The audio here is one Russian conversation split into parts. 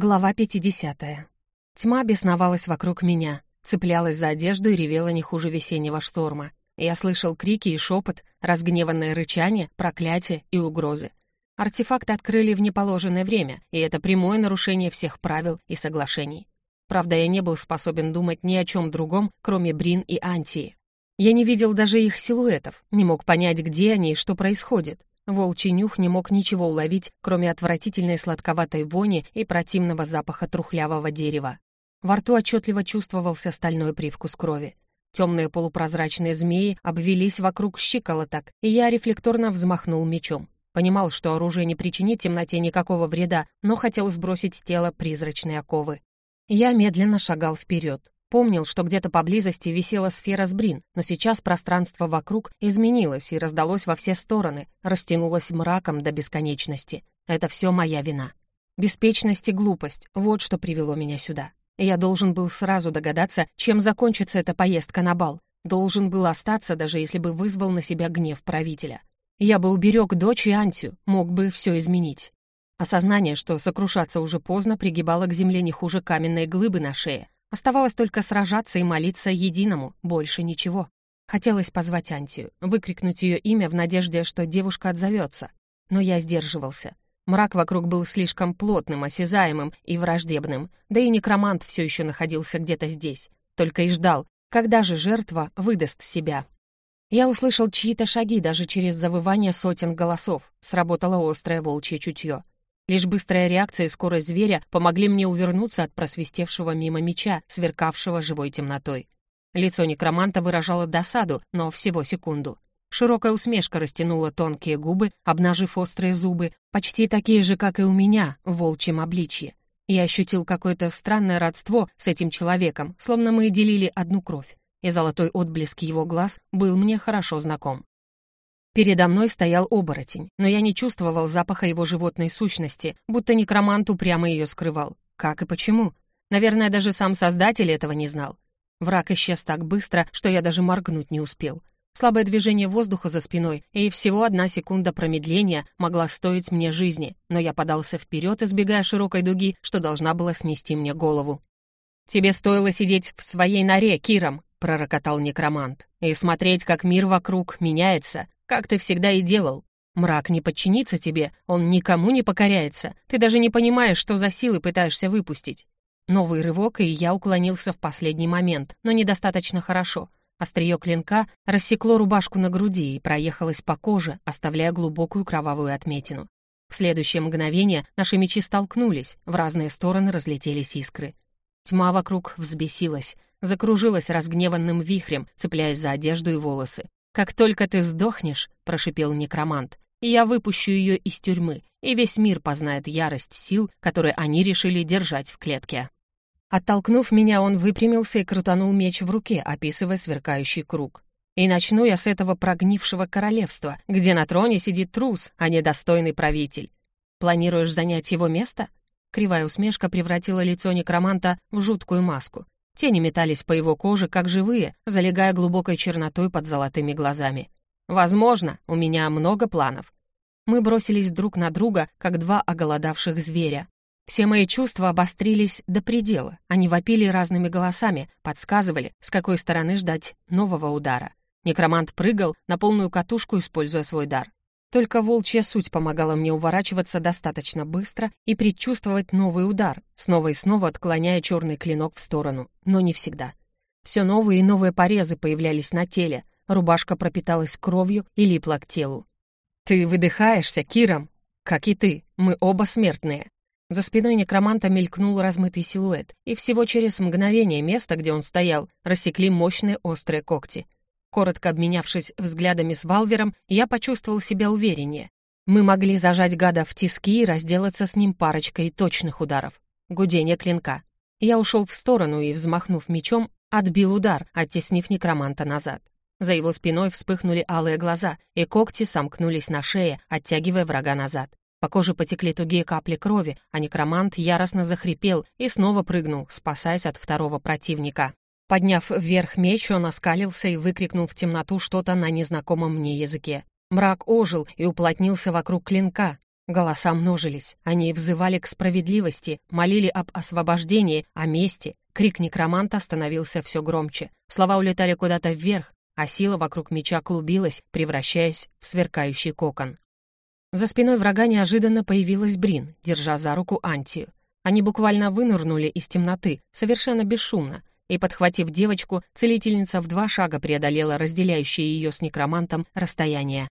Глава 50. Тьма бесновалась вокруг меня, цеплялась за одежду и ревела не хуже весеннего шторма. Я слышал крики и шепот, разгневанное рычание, проклятие и угрозы. Артефакт открыли в неположенное время, и это прямое нарушение всех правил и соглашений. Правда, я не был способен думать ни о чем другом, кроме Брин и Антии. Я не видел даже их силуэтов, не мог понять, где они и что происходит. Волчий нюх не мог ничего уловить, кроме отвратительной сладковатой вони и противного запаха трухлявого дерева. Во рту отчетливо чувствовался стальной привкус крови. Темные полупрозрачные змеи обвелись вокруг щиколоток, и я рефлекторно взмахнул мечом. Понимал, что оружие не причинит темноте никакого вреда, но хотел сбросить с тела призрачные оковы. Я медленно шагал вперед. Помнил, что где-то поблизости висела сфера с брин, но сейчас пространство вокруг изменилось и раздалось во все стороны, растянулось мраком до бесконечности. Это все моя вина. Беспечность и глупость — вот что привело меня сюда. Я должен был сразу догадаться, чем закончится эта поездка на бал. Должен был остаться, даже если бы вызвал на себя гнев правителя. Я бы уберег дочь и Антию, мог бы все изменить. Осознание, что сокрушаться уже поздно, пригибало к земле не хуже каменной глыбы на шее. Оставалось только сражаться и молиться единому, больше ничего. Хотелось позвать Антию, выкрикнуть ее имя в надежде, что девушка отзовется. Но я сдерживался. Мрак вокруг был слишком плотным, осязаемым и враждебным, да и некромант все еще находился где-то здесь. Только и ждал, когда же жертва выдаст себя. Я услышал чьи-то шаги даже через завывание сотен голосов. Сработало острое волчье чутье. Лишь быстрая реакция и скорость зверя помогли мне увернуться от просвистевшего мимо меча, сверкавшего живой темнотой. Лицо некроманта выражало досаду, но всего секунду. Широкая усмешка растянула тонкие губы, обнажив острые зубы, почти такие же, как и у меня, в волчьем обличье. Я ощутил какое-то странное родство с этим человеком, словно мы делили одну кровь, и золотой отблеск его глаз был мне хорошо знаком. Передо мной стоял оборотень, но я не чувствовал запаха его животной сущности, будто некромант упрямо ее скрывал. Как и почему? Наверное, даже сам создатель этого не знал. Враг исчез так быстро, что я даже моргнуть не успел. Слабое движение воздуха за спиной, и всего одна секунда промедления могла стоить мне жизни, но я подался вперед, избегая широкой дуги, что должна была снести мне голову. «Тебе стоило сидеть в своей норе, Киром», — пророкотал некромант, «и смотреть, как мир вокруг меняется, как ты всегда и делал. Мрак не подчинится тебе, он никому не покоряется. Ты даже не понимаешь, что за силы пытаешься выпустить. Новый рывок, и я уклонился в последний момент, но недостаточно хорошо. Острие клинка рассекло рубашку на груди и проехалось по коже, оставляя глубокую кровавую отметину. В следующее мгновение наши мечи столкнулись, в разные стороны разлетелись искры. Тьма вокруг взбесилась, закружилась разгневанным вихрем, цепляясь за одежду и волосы. «Как только ты сдохнешь», — прошипел некромант, «я выпущу ее из тюрьмы, и весь мир познает ярость сил, которые они решили держать в клетке». Оттолкнув меня, он выпрямился и крутанул меч в руке, описывая сверкающий круг. «И начну я с этого прогнившего королевства, где на троне сидит трус, а не достойный правитель. Планируешь занять его место?» Кривая усмешка превратила лицо некроманта в жуткую маску. Тени метались по его коже, как живые, залегая глубокой чернотой под золотыми глазами. «Возможно, у меня много планов». Мы бросились друг на друга, как два оголодавших зверя. Все мои чувства обострились до предела. Они вопили разными голосами, подсказывали, с какой стороны ждать нового удара. Некромант прыгал на полную катушку, используя свой дар. Только волчья суть помогала мне уворачиваться достаточно быстро и предчувствовать новый удар, снова и снова отклоняя черный клинок в сторону, но не всегда. Все новые и новые порезы появлялись на теле, рубашка пропиталась кровью и липла к телу. «Ты выдыхаешься, Киром?» «Как и ты, мы оба смертные». За спиной некроманта мелькнул размытый силуэт, и всего через мгновение место, где он стоял, рассекли мощные острые когти — Коротко обменявшись взглядами с Валвером, я почувствовал себя увереннее. Мы могли зажать гада в тиски и разделаться с ним парочкой точных ударов. Гудение клинка. Я ушел в сторону и, взмахнув мечом, отбил удар, оттеснив некроманта назад. За его спиной вспыхнули алые глаза, и когти сомкнулись на шее, оттягивая врага назад. По коже потекли тугие капли крови, а некромант яростно захрипел и снова прыгнул, спасаясь от второго противника. Подняв вверх меч, он оскалился и выкрикнул в темноту что-то на незнакомом мне языке. Мрак ожил и уплотнился вокруг клинка. Голоса множились, они взывали к справедливости, молили об освобождении, о мести. Крик некроманта становился все громче. Слова улетали куда-то вверх, а сила вокруг меча клубилась, превращаясь в сверкающий кокон. За спиной врага неожиданно появилась Брин, держа за руку Антию. Они буквально вынырнули из темноты, совершенно бесшумно, и, подхватив девочку, целительница в два шага преодолела разделяющее ее с некромантом расстояние.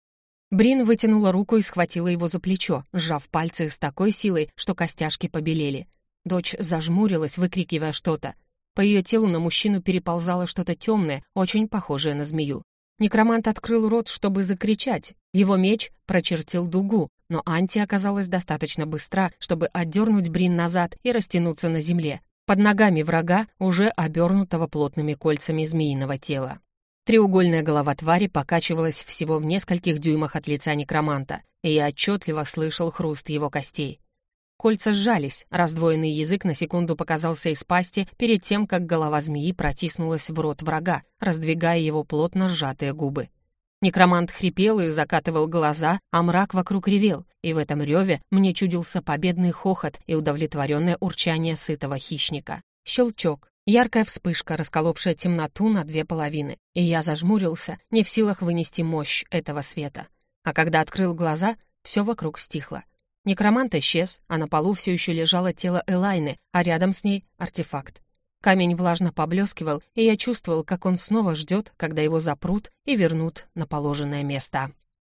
Брин вытянула руку и схватила его за плечо, сжав пальцы с такой силой, что костяшки побелели. Дочь зажмурилась, выкрикивая что-то. По ее телу на мужчину переползало что-то темное, очень похожее на змею. Некромант открыл рот, чтобы закричать. Его меч прочертил дугу, но Анти оказалась достаточно быстра, чтобы отдернуть Брин назад и растянуться на земле, под ногами врага, уже обернутого плотными кольцами змеиного тела. Треугольная голова твари покачивалась всего в нескольких дюймах от лица некроманта, и я отчетливо слышал хруст его костей. Кольца сжались, раздвоенный язык на секунду показался из пасти перед тем, как голова змеи протиснулась в рот врага, раздвигая его плотно сжатые губы. Некромант хрипел и закатывал глаза, а мрак вокруг ревел, и в этом реве мне чудился победный хохот и удовлетворенное урчание сытого хищника. Щелчок, Яркая вспышка, расколовшая темноту на две половины, и я зажмурился, не в силах вынести мощь этого света. А когда открыл глаза, все вокруг стихло. Некромант исчез, а на полу все еще лежало тело Элайны, а рядом с ней — артефакт. Камень влажно поблескивал, и я чувствовал, как он снова ждет, когда его запрут и вернут на положенное место.